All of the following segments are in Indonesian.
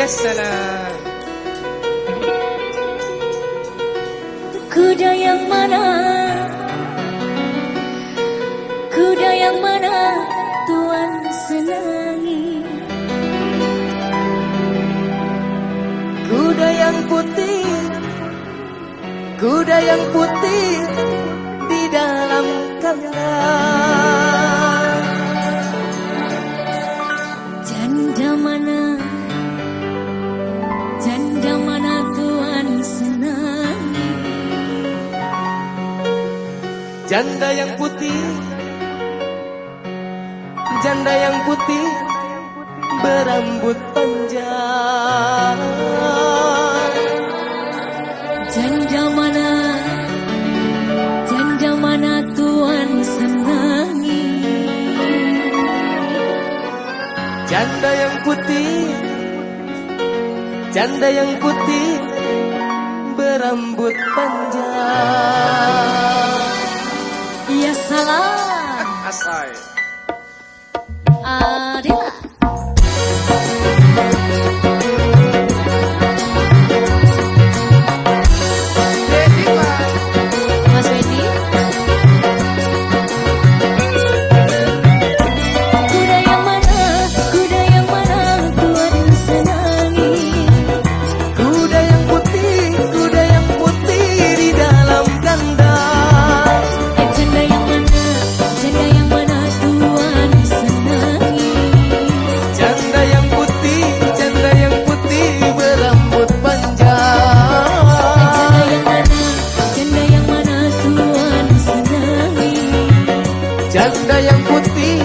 Salam. Kuda yang mana? Kuda yang mana Tuhan senangi? Kuda yang putih, kuda yang putih di dalam kandang. Janda yang putih, janda yang putih berambut panjang. Janda mana? Janda mana Tuhan senangi? Janda yang putih, janda yang putih berambut panjang. Yes, Salah. Açaí. Janda yang putih,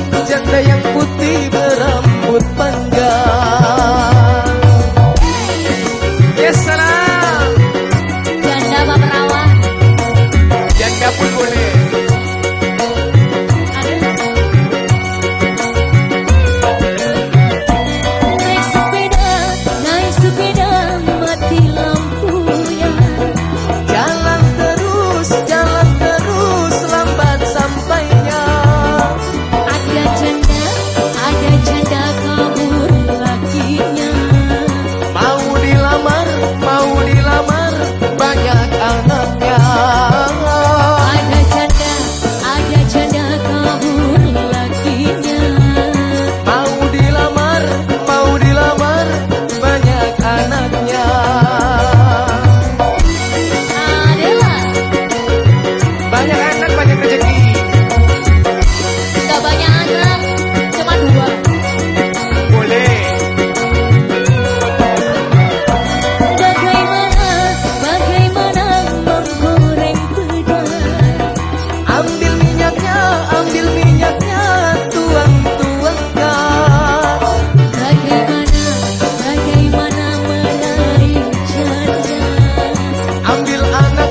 Anda